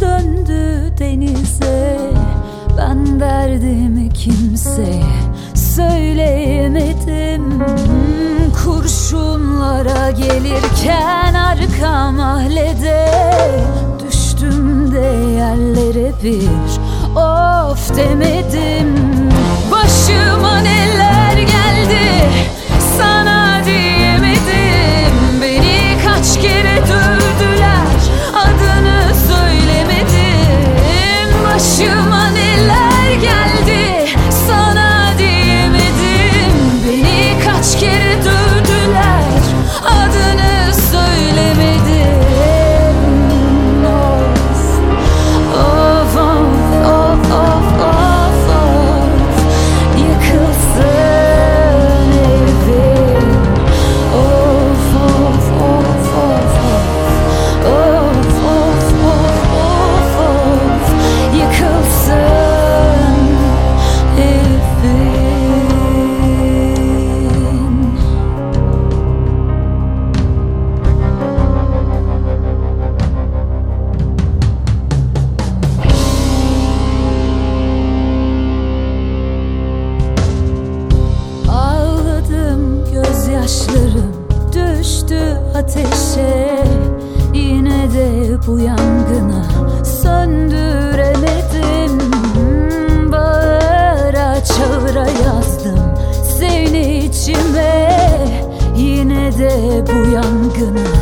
döndü denize. Ben derdimi kimseye söyleyemedim. Kurşunlara gelirken arka mahallede Düştüm de yerlere bir of demedim düştü ateşe. Yine de bu yangını söndüremedim. Bağıra çağıra yazdım seni içime. Yine de bu yangını